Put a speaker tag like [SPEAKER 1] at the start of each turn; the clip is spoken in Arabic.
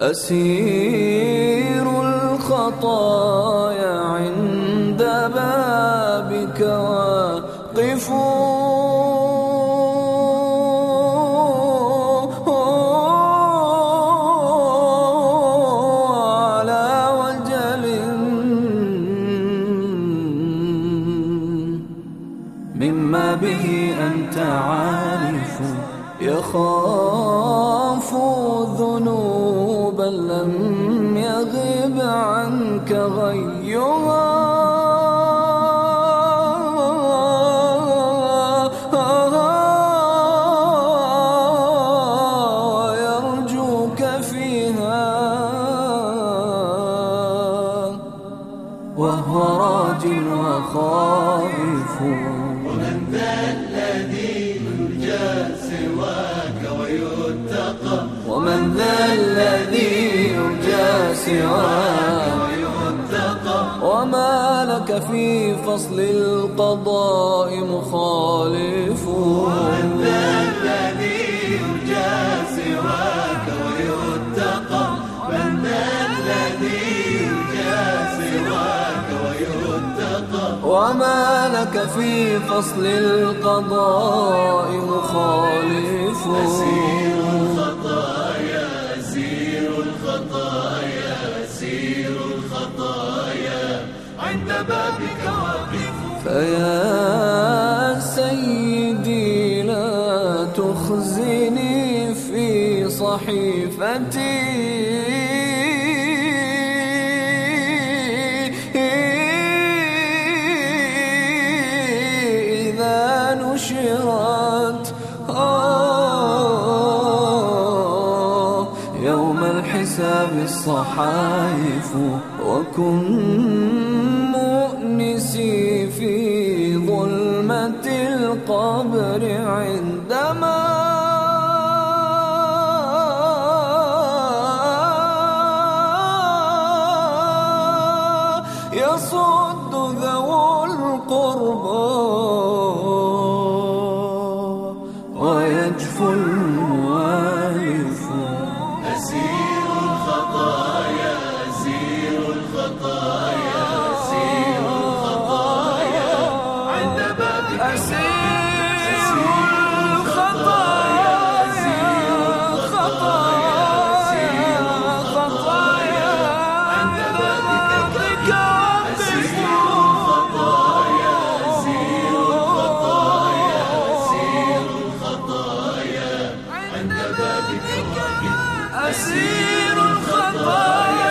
[SPEAKER 1] أسير الخطايا عند بابك واقف. على وجل مما به أنت عارف. يخاف ذنوبا لم يغب عنك غيها ويرجوك فيها. وهو راج وخائف.
[SPEAKER 2] ومن ذا الذي سواك.
[SPEAKER 1] وما لك في فصل القضاء مخالف.
[SPEAKER 2] ومن ذا الذي يرجى سواك ويتقى. من ذا الذي يرجى سواك ويتقى.
[SPEAKER 1] وما لك في فصل القضاء مخالف.
[SPEAKER 2] عند بابك واقف.
[SPEAKER 1] فيا سيدي لا تخزني في صحيفتي. نشرت آه يوم الحساب الصحائف وكن مؤنسي في ظلمة القبر عندما يصد
[SPEAKER 2] بابك واقف
[SPEAKER 1] أسير الخطايا.